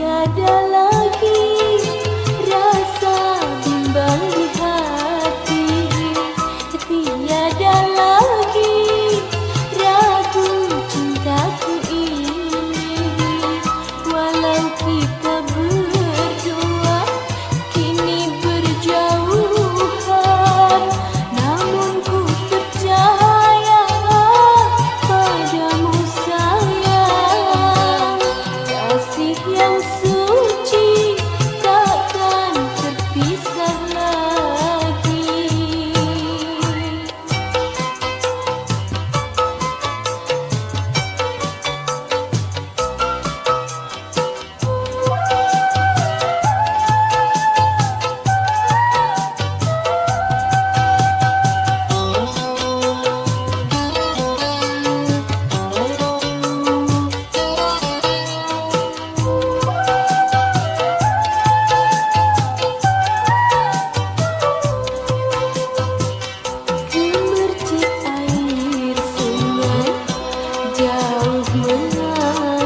tiada lagi yang suci